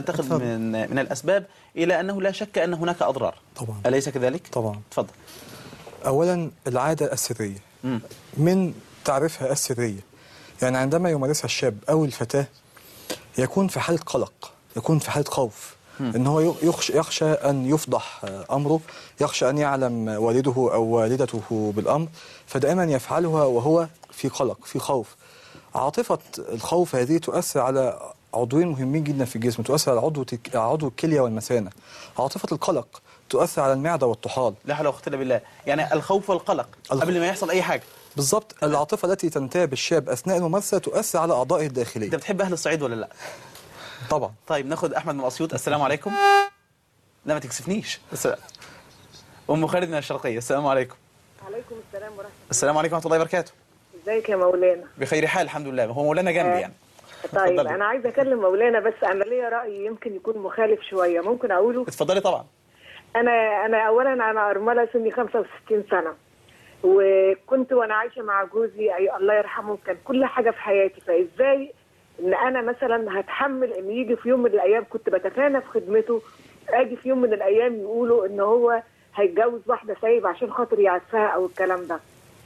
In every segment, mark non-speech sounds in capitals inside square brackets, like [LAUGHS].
ننتقل. من من الأسباب إلى أنه لا شك أن هناك أضرار. طبعا. أليس كذلك؟ طبعا. تفضل. أولا العادة السرية. مم. من تعريفها السرية. يعني عندما يمارسها الشاب أو الفتاة يكون في حالة قلق يكون في حالة خوف. إن هو يخشى, يخشى أن يفضح أمره يخشى أن يعلم والده أو والدته بالأمر فدائما يفعلها وهو في قلق في خوف. عاطفة الخوف هذه تؤثر على عضوين مهمين جدا في الجسم تؤثر على عضو تك- عضو الكلية والمثانة. عاطفة القلق تؤثر على المعدة والطحال. لا حول ولا قوة إلا بالله. يعني الخوف والقلق الخ- قبل ما يحصل أي حاجة. بالضبط. العاطفة التي تنتاب الشاب أثناء الممارسة تؤثر على أعضائه أنت الداخليه بتحب أهل الصعيد ولا لا؟ طبعا. طيب ناخد أحمد من أسيوط. السلام عليكم. لا ما تكسفنيش. أم خالد من الشرقية. السلام عليكم. عليكم السلام ورحمة السلام عليكم ورحمة الله وبركاته. الله إزيك يا مولانا؟ بخير حال الحمد لله. هو مولانا جنبي يعني. طيب اتفضلي. أنا عايزة أكلم مولانا بس أنا ليا رأي يمكن يكون مخالف شوية. ممكن أقوله؟ اتفضلي طبعا. أنا أنا اولا أنا أرملة سني 65 سنة. وكنت وأنا عايشة مع جوزي أي الله يرحمه كان كل حاجة في حياتي. فإزاي إن أنا مثلا هتحمل إن يجي في يوم من الأيام كنت بتفانى في خدمته أجي في يوم من الأيام يقولوا إن هو هيتجوز واحدة سايب عشان خاطر يعفها أو الكلام ده.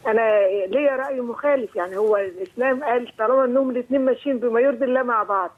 أنا ليا رأي مخالف يعني هو الإسلام قال طالما إنهم الاثنين ماشيين بما يرضي الله مع بعض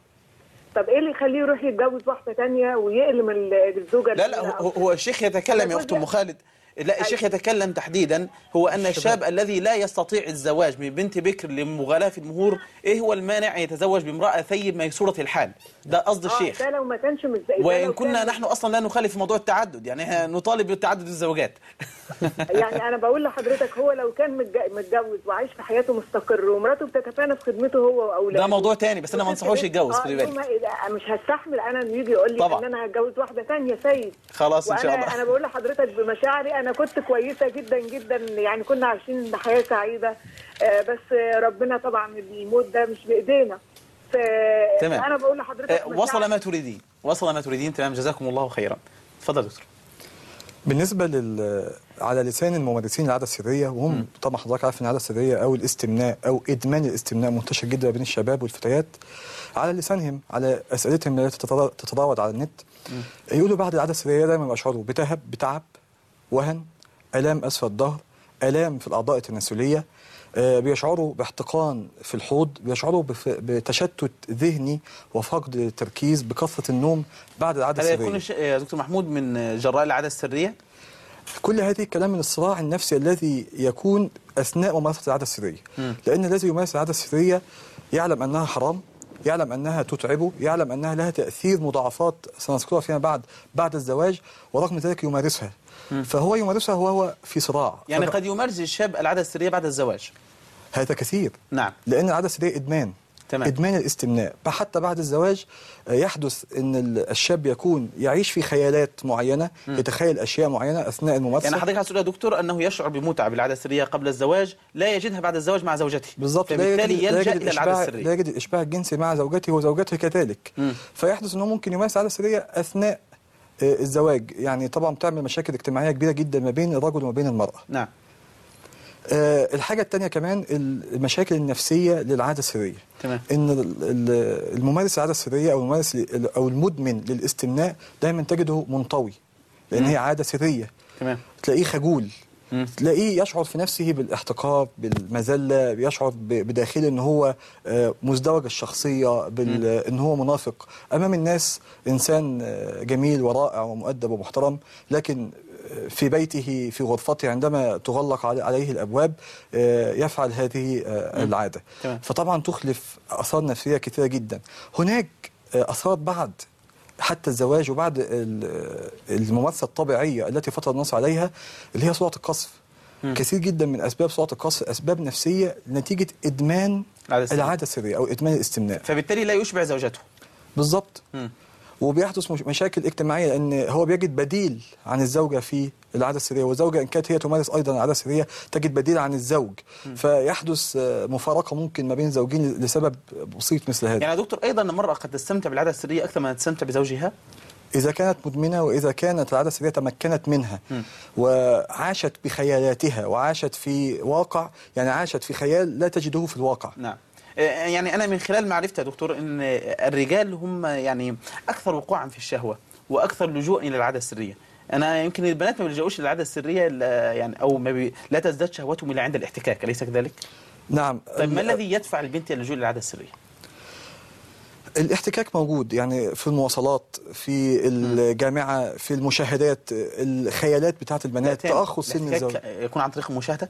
طب إيه اللي يخليه يروح يتجوز واحدة تانية ويألم ال- الزوجة لا لا هو, هو الشيخ يتكلم يا أخت أم خالد. لا الشيخ يتكلم تحديدا هو أن الشاب الذي لا يستطيع الزواج من بنت بكر لمغالاة في المهور إيه هو المانع أن يتزوج بامرأة ثيب ميسوره الحال؟ ده قصد الشيخ. آه ده لو ما كانش لو كنا نحن أصلا لا نخالف في موضوع التعدد يعني نطالب بتعدد الزوجات [LAUGHS] يعني أنا بقول لحضرتك هو لو كان متج- متجوز وعايش في حياته مستقر ومراته بتتفانى في خدمته هو وأولاده. ده موضوع تاني بس أنا ما أنصحوش يتجوز آه، خدي يوم بالك مش هستحمل أنا انه يجي يقول لي طبعا. إن أنا هتجوز واحدة ثانية سيد. خلاص إن شاء الله. أنا بقول لحضرتك بمشاعري أنا كنت كويسة جدا جدا يعني كنا عايشين حياة سعيدة آه، بس ربنا طبعا الموت ده مش بإيدينا. ف- تمام. أنا بقول لحضرتك آه، وصل ما تريدين. وصل ما تريدين. تمام. جزاكم الله خيرا. تفضل دكتور. بالنسبة لل على لسان الممارسين العادة السرية وهم طبعا حضرتك عارف إن العادة السرية أو الاستمناء أو إدمان الاستمناء منتشر جدا بين الشباب والفتيات. على لسانهم على أسئلتهم التي تترا- تتراود على النت. يقولوا بعد العادة السرية دايما يشعروا بتهب بتعب وهن آلام أسفل الظهر آلام في الأعضاء التناسلية آه، بيشعروا باحتقان في الحوض بيشعروا بتشتت ذهني وفقد تركيز بكثرة النوم بعد العادة السرية. يكون الش- يا دكتور محمود من جراء العادة السرية؟ كل هذه الكلام من الصراع النفسي الذي يكون أثناء ممارسة العادة السرية. لأن الذي يمارس العادة السرية يعلم أنها حرام يعلم أنها تتعبه يعلم أنها لها تأثير مضاعفات سنذكرها فيما بعد بعد الزواج ورغم ذلك يمارسها. فهو يمارسها وهو في صراع يعني قد يمارس الشاب العادة السرية بعد الزواج. هذا كثير. نعم. لأن العادة السرية إدمان. تمام. إدمان الاستمناء. حتى بعد الزواج آه، يحدث إن ال- الشاب يكون يعيش في خيالات معينة يتخيل أشياء معينة أثناء الممارسة. يعني حضرتك عايز تقول يا دكتور أنه يشعر بمتعة بالعادة السرية قبل الزواج لا يجدها بعد الزواج مع زوجته. بالضبط. فبالتالي إلى العادة الإشباع السرية. لا يجد الإشباع الجنسي مع زوجته وزوجته كذلك. مم. فيحدث أنه ممكن يمارس عادة سرية أثناء الزواج يعني طبعا بتعمل مشاكل اجتماعية كبيرة جدا ما بين الرجل وما بين المرأة نعم آه، الحاجة الثانية كمان المشاكل النفسية للعادة السرية تمام. إن ال- ال- الممارس العادة السرية أو الممارس أو المدمن للاستمناء دايما تجده منطوي لأن مم. هي عادة سرية تمام تلاقيه خجول. تلاقيه يشعر في نفسه بالاحتقار بالمذلة يشعر بداخله إن هو آه، مزدوج الشخصية بال- إن هو منافق. أمام الناس إنسان آه، جميل ورائع ومؤدب ومحترم لكن آه، في بيته في غرفته عندما تغلق علي- عليه الأبواب يفعل هذه العادة. فطبعا تخلف آثار نفسية كثيرة جدا. هناك آثار بعد حتى الزواج وبعد ال- الممارسة الطبيعية التي فطر الناس عليها اللي هي سرعه القصف. كثير جدا من أسباب سرعه القصف أسباب نفسية نتيجة إدمان. العادة السرية أو إدمان الاستمناء. فبالتالي لا يشبع زوجته. بالظبط. وبيحدث مش- مشاكل اجتماعية لأن هو بيجد بديل عن الزوجة في العادة السرية. والزوجه إن كانت هي تمارس أيضا العادة السرية تجد بديل عن الزوج. فيحدث آه، مفارقة ممكن ما بين زوجين لسبب بسيط مثل هذا. يعني يا دكتور أيضا المرأة قد تستمتع بالعادة السرية أكثر ما تستمتع بزوجها؟ إذا كانت مدمنة وإذا كانت العادة السرية تمكنت منها. وعاشت بخيالاتها وعاشت في واقع يعني عاشت في خيال لا تجده في الواقع. نعم. يعني أنا من خلال معرفتي يا دكتور إن الرجال هم يعني أكثر وقوعا في الشهوة وأكثر لجوءا إلى العادة السرية. أنا يمكن البنات ما بيلجؤوش للعادة السرية يعني أو ما بي لا تزداد شهوتهم الا عند الاحتكاك أليس كذلك؟ نعم. طيب ما ال- الذي يدفع البنت إلى اللجوء للعاده السرية؟ الاحتكاك موجود يعني في المواصلات في الجامعة في المشاهدات الخيالات بتاعت البنات تاني، تأخر سن الزواج يكون عن طريق المشاهده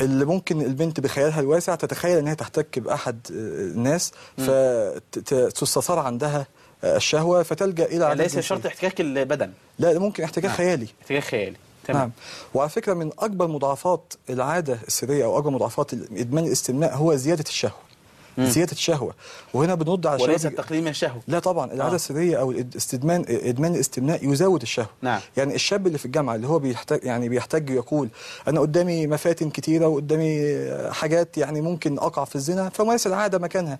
اللي ممكن البنت بخيالها الواسع تتخيل إنها تحتك بأحد آه، الناس فتستثار عندها آه، الشهوة فتلجأ إلى يعني ليس. شرط احتكاك البدن. لا ممكن احتكاك نعم. خيالي. احتكاك خيالي. تمام. نعم. وعلى فكرة من أكبر مضاعفات العادة السرية أو أكبر مضاعفات ادمان الاستمناء هو زيادة الشهوة. زيادة الشهوة. وهنا بنرد على وليس التقليل من الشهوة. لا طبعا العادة آه. السرية أو الاستدمان إدمان الاستمناء يزود الشهوة. نعم. يعني الشاب اللي في الجامعة اللي هو بيحتاج يعني بيحتاج يقول أنا قدامي مفاتن كتيرة وقدامي حاجات يعني ممكن أقع في الزنا فمارس العادة مكانها.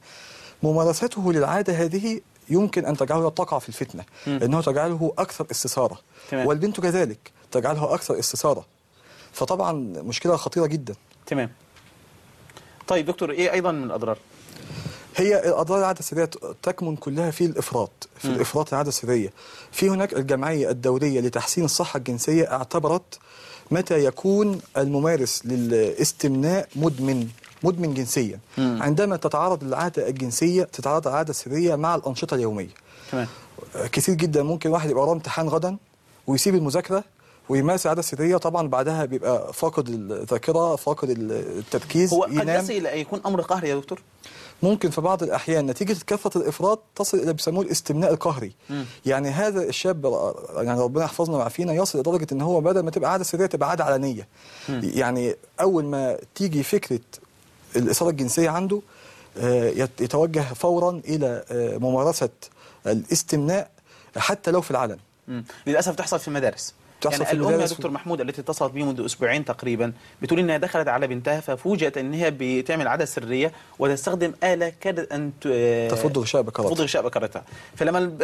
ممارسته للعادة هذه يمكن أن تجعله تقع في الفتنة إنه تجعله أكثر استثارة. تمام. والبنت كذلك تجعلها أكثر استثارة. فطبعا مشكلة خطيرة جدا. تمام. طيب دكتور إيه أيضا من الأضرار؟ هي الاضرار العادة السرية تكمن كلها في الإفراط في مم. الإفراط العادة السرية في هناك الجمعية الدولية لتحسين الصحة الجنسية اعتبرت متى يكون الممارس للاستمناء مدمن مدمن جنسيا مم. عندما تتعارض العادة الجنسية تتعارض العادة السرية مع الأنشطة اليومية تمام كتير جدا ممكن واحد يبقى وراه امتحان غدا ويسيب المذاكرة ويمارس العادة السرية طبعا بعدها بيبقى فاقد الذاكرة فاقد التركيز هو قد ينام. يصل إلى يكون أمر قهري يا دكتور؟ ممكن في بعض الأحيان. نتيجة كثرة الإفراط تصل إلى بيسموه الاستمناء القهري. مم. يعني هذا الشاب يعني ربنا يحفظنا ويعافينا يصل لدرجة إن هو بدل ما تبقى عادة سرية تبقى عادة علنية. يعني أول ما تيجي فكرة الإثارة الجنسية عنده آه، يت- يتوجه فورا إلى آه، ممارسة الاستمناء حتى لو في العلن. مم. للأسف تحصل في المدارس. تحصل يعني في الأم يا دكتور محمود التي اتصلت بي منذ أسبوعين تقريبا بتقول إنها دخلت على بنتها ففوجئت إن هي بتعمل عادة سرية وتستخدم آلة كادت أن تفض غشاء بكرتها. تفض غشاء بكرتها فلما ال-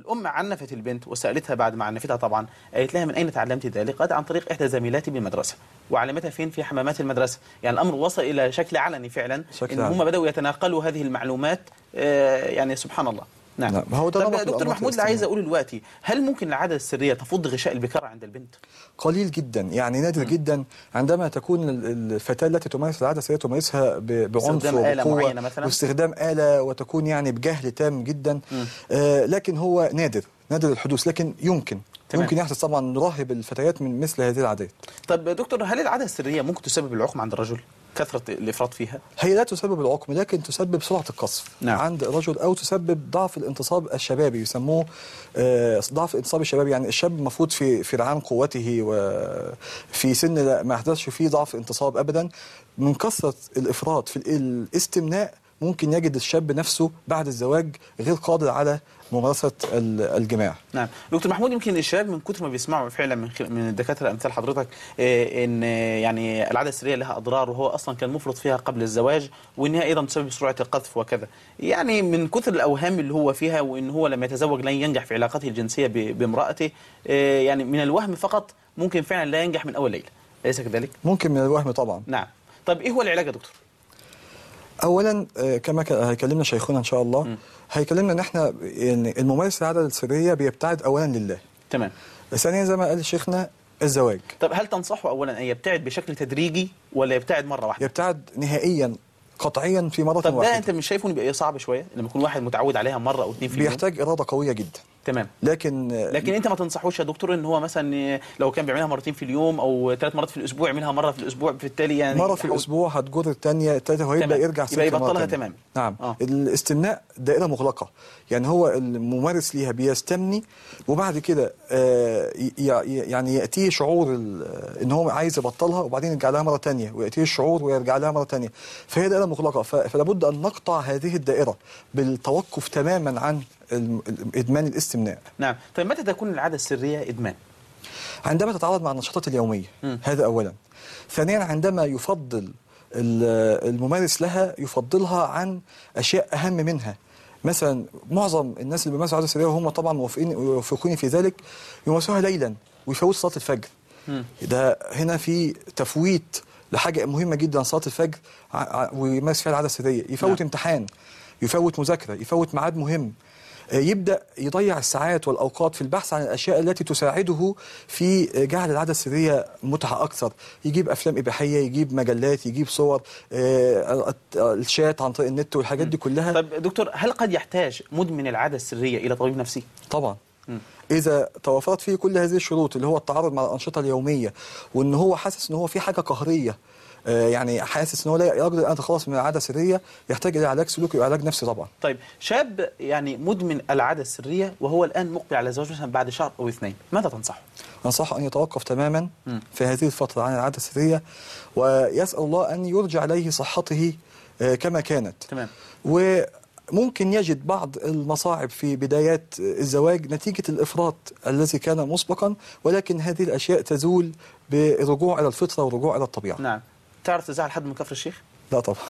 الأم عنفت البنت وسألتها بعد ما عنفتها طبعا قالت لها من أين تعلمت ذلك؟ قالت عن طريق إحدى زميلاتي بالمدرسة وعلمتها فين في حمامات المدرسة يعني الأمر وصل إلى شكل علني فعلا شكل إن هم. بدأوا يتناقلوا هذه المعلومات آه، يعني سبحان الله نعم, نعم، هو ده طب يا دكتور محمود اللي عايز. اقوله دلوقتي هل ممكن العادة السرية تفض غشاء البكاره عند البنت؟ قليل جدا يعني نادر جدا عندما تكون ال- الفتاة التي تمارس العادة السرية تمارسها بعنف مثلاً؟ واستخدام آلة وتكون يعني بجهل تام جدا آه لكن هو نادر نادر الحدوث لكن يمكن تمام. ممكن يحدث طبعا نرهب الفتيات من مثل هذه العادات طب دكتور هل العادة السرية ممكن تسبب العقم عند الرجل؟ كثرة الإفراط فيها؟ هي لا تسبب العقم لكن تسبب سرعة القصف نعم. عند الرجل أو تسبب ضعف الانتصاب الشبابي يسموه آه، ضعف الانتصاب الشبابي يعني الشاب المفروض في في رعان قوته وفي سن لا ما يحدثش فيه ضعف انتصاب أبدا من كثرة الإفراط في الاستمناء ممكن يجد الشاب نفسه بعد الزواج غير قادر على ممارسة ال- الجماع. نعم. دكتور محمود يمكن الشباب من كثر ما بيسمعوا فعلا من. من الدكاترة أمثال حضرتك آه، إن آه، يعني العادة السرية لها أضرار وهو أصلا كان مفرط فيها قبل الزواج وانها أيضا تسبب سرعة القذف وكذا. يعني من كثر الأوهام اللي هو فيها وإن هو لما يتزوج لن ينجح في علاقته الجنسية. بامرأته آه، يعني من الوهم فقط ممكن فعلا لا ينجح من أول ليلة. أليس كذلك؟ ممكن من الوهم طبعا. نعم. طب إيه هو العلاج يا دكتور؟ اولا آه، كما هيكلمنا شيخنا إن شاء الله. هيكلمنا إن إحنا يعني الممارس العادة السرية بيبتعد اولا لله. تمام. ثانيا زي ما قال شيخنا الزواج. طب هل تنصحه اولا أن يبتعد بشكل تدريجي ولا يبتعد مرة واحدة؟ يبتعد نهائيا قطعيا في مرة طب ده واحدة. أنت مش شايفه بيبقى صعب شوية؟ لما يكون واحد متعود عليها مرة أو اتنين في بيحتاج إرادة قوية جدا. تمام لكن لكن انت ما تنصحوش يا دكتور ان هو مثلا لو كان بيعملها مرتين في اليوم أو ثلاث مرات في الأسبوع يعملها مرة في الأسبوع بالتالي يعني مرة في الأسبوع هتجر الثانية الثالثه وهيبدأ. يرجع يبقى يبطلها. تمام. نعم آه. الاستمناء دائرة مغلقة يعني هو الممارس ليها بيستمني وبعد كده آه، يعني يأتيه شعور إن هو عايز يبطلها وبعدين يرجع لها مرة ثانية ويأتيه الشعور ويرجع لها مرة ثانية فهي دائرة مغلقة ف- فلا بد أن نقطع هذه الدائرة بالتوقف تماما عن إدمان الاستمناء. نعم. طيب متى تكون العادة السرية إدمان؟ عندما تتعارض مع النشاطات اليومية. مم. هذا أولا. ثانيا عندما يفضل ال- الممارس لها يفضلها عن أشياء أهم منها. مثلا معظم الناس اللي بيمارسوا العادة السرية وهم طبعا موافقين يوافقوني في ذلك يمارسوها ليلا ويفوتوا صلاة الفجر. مم. ده هنا في تفويت لحاجة مهمة جدا صلاة الفجر ويمارس فيها العادة السرية. يفوت نعم. امتحان يفوت مذاكرة يفوت ميعاد مهم. يبدأ يضيع الساعات والأوقات في البحث عن الأشياء التي تساعده في جعل العادة السرية متعة أكثر. يجيب أفلام إباحية يجيب مجلات يجيب صور آه، الشات عن طريق النت والحاجات دي كلها. طيب دكتور هل قد يحتاج مدمن العادة السرية إلى طبيب نفسي؟ طبعا. إذا توفرت فيه كل هذه الشروط اللي هو التعرض مع الأنشطة اليومية وإن هو حاسس إن هو في حاجة قهرية يعني حاسس إن هو لا يقدر أن يتخلص من العادة السرية يحتاج إلى علاج سلوكي وعلاج نفسي طبعا. طيب شاب يعني مدمن العادة السرية وهو الآن مقبل على الزواج مثلا بعد شهر أو اثنين ماذا تنصحه؟ أنصحه أن يتوقف تماما. في هذه الفترة عن العادة السرية ويسأل الله أن يرجع عليه صحته آه، كما كانت. تمام. وممكن يجد بعض المصاعب في بدايات الزواج نتيجة الإفراط الذي كان مسبقا ولكن هذه الأشياء تزول بالرجوع إلى الفطرة والرجوع إلى الطبيعة. نعم. تعرف تزعل حد من كفر الشيخ؟ لا طبعا